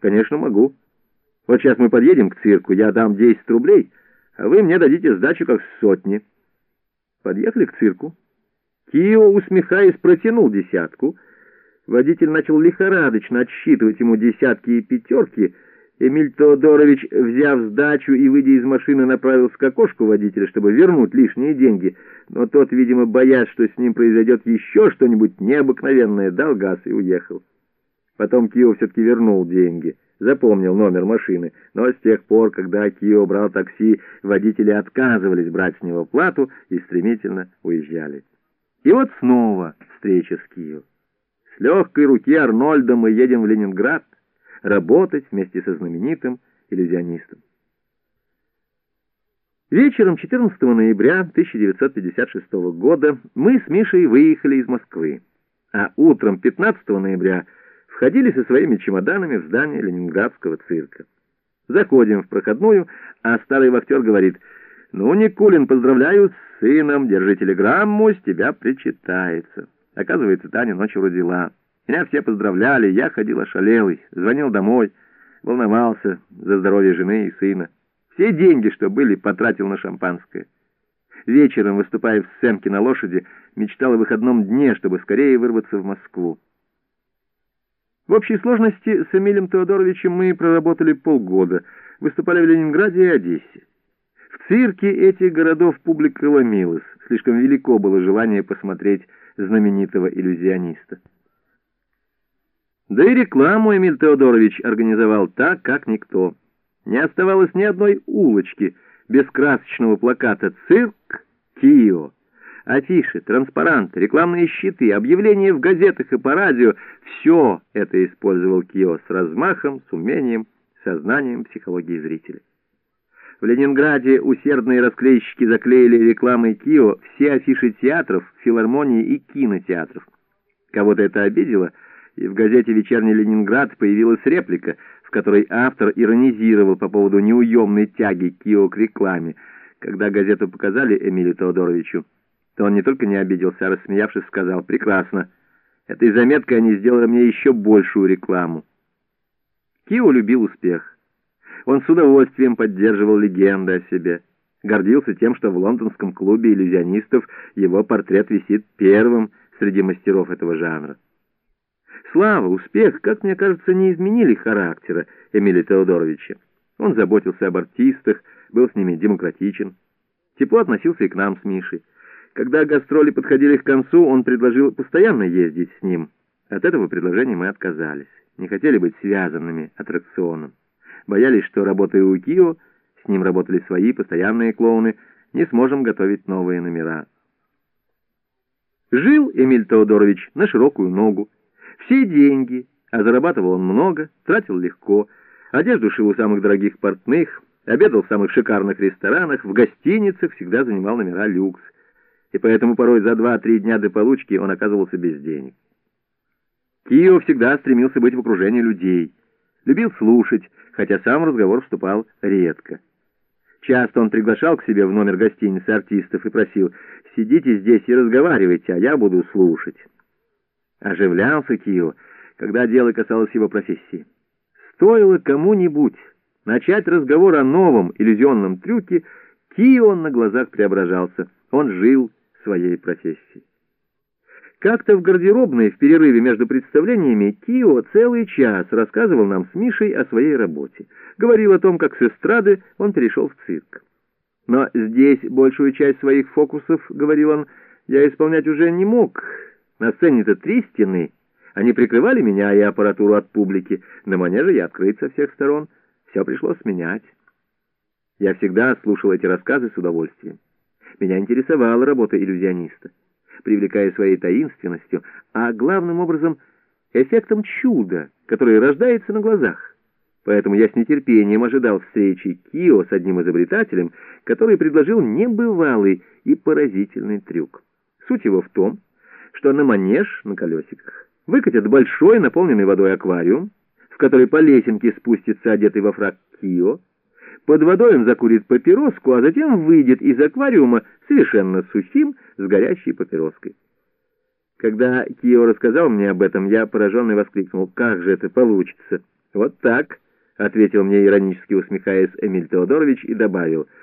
Конечно, могу. Вот сейчас мы подъедем к цирку, я дам 10 рублей, а вы мне дадите сдачу как сотни. Подъехали к цирку. Кио, усмехаясь, протянул десятку. Водитель начал лихорадочно отсчитывать ему десятки и пятерки. Эмиль Теодорович, взяв сдачу и выйдя из машины, направился к окошку водителя, чтобы вернуть лишние деньги. Но тот, видимо, боясь, что с ним произойдет еще что-нибудь необыкновенное, дал газ и уехал. Потом Кио все-таки вернул деньги запомнил номер машины, но с тех пор, когда Кио брал такси, водители отказывались брать с него плату и стремительно уезжали. И вот снова встреча с Кио. С легкой руки Арнольда мы едем в Ленинград работать вместе со знаменитым иллюзионистом. Вечером 14 ноября 1956 года мы с Мишей выехали из Москвы, а утром 15 ноября входили со своими чемоданами в здание Ленинградского цирка. Заходим в проходную, а старый вахтер говорит, «Ну, Никулин, поздравляю с сыном, держи телеграмму, с тебя причитается». Оказывается, Таня ночью родила. Меня все поздравляли, я ходил ошалелый, звонил домой, волновался за здоровье жены и сына. Все деньги, что были, потратил на шампанское. Вечером, выступая в сценке на лошади, мечтал о выходном дне, чтобы скорее вырваться в Москву. В общей сложности с Эмилем Теодоровичем мы проработали полгода, выступали в Ленинграде и Одессе. В цирке этих городов публика ломилась, слишком велико было желание посмотреть знаменитого иллюзиониста. Да и рекламу Эмиль Теодорович организовал так, как никто. Не оставалось ни одной улочки без красочного плаката «Цирк Кио». Афиши, транспаранты, рекламные щиты, объявления в газетах и по радио — все это использовал Кио с размахом, с умением, сознанием психологии зрителя. В Ленинграде усердные расклейщики заклеили рекламой Кио все афиши театров, филармонии и кинотеатров. Кого-то это обидело, и в газете «Вечерний Ленинград» появилась реплика, в которой автор иронизировал по поводу неуемной тяги Кио к рекламе. Когда газету показали Эмилию Теодоровичу, то он не только не обиделся, а рассмеявшись сказал «Прекрасно, этой заметкой они сделали мне еще большую рекламу». Кио любил успех. Он с удовольствием поддерживал легенды о себе. Гордился тем, что в лондонском клубе иллюзионистов его портрет висит первым среди мастеров этого жанра. Слава, успех, как мне кажется, не изменили характера Эмилия Теодоровича. Он заботился об артистах, был с ними демократичен. Тепло относился и к нам с Мишей. Когда гастроли подходили к концу, он предложил постоянно ездить с ним. От этого предложения мы отказались. Не хотели быть связанными аттракционом. Боялись, что, работая у Кио, с ним работали свои постоянные клоуны, не сможем готовить новые номера. Жил Эмиль Теодорович на широкую ногу. Все деньги, а зарабатывал он много, тратил легко. Одежду шил у самых дорогих портных, обедал в самых шикарных ресторанах, в гостиницах всегда занимал номера люкс и поэтому порой за два-три дня до получки он оказывался без денег. Кио всегда стремился быть в окружении людей, любил слушать, хотя сам разговор вступал редко. Часто он приглашал к себе в номер гостиницы артистов и просил «Сидите здесь и разговаривайте, а я буду слушать». Оживлялся Кио, когда дело касалось его профессии. Стоило кому-нибудь начать разговор о новом иллюзионном трюке, Кио на глазах преображался. Он жил своей профессии. Как-то в гардеробной в перерыве между представлениями Кио целый час рассказывал нам с Мишей о своей работе. Говорил о том, как с эстрады он перешел в цирк. Но здесь большую часть своих фокусов, говорил он, я исполнять уже не мог. На сцене-то три стены. Они прикрывали меня и аппаратуру от публики. На манеже я открыт со всех сторон. Все пришлось менять. Я всегда слушал эти рассказы с удовольствием. Меня интересовала работа иллюзиониста, привлекая своей таинственностью, а главным образом эффектом чуда, которое рождается на глазах. Поэтому я с нетерпением ожидал встречи Кио с одним изобретателем, который предложил небывалый и поразительный трюк. Суть его в том, что на манеж на колесиках выкатят большой наполненный водой аквариум, в который по лесенке спустится одетый во фраг Кио, под водой он закурит папироску, а затем выйдет из аквариума совершенно сухим, с горящей папироской. Когда Кио рассказал мне об этом, я пораженный воскликнул, как же это получится? «Вот так», — ответил мне, иронически усмехаясь, Эмиль Теодорович и добавил —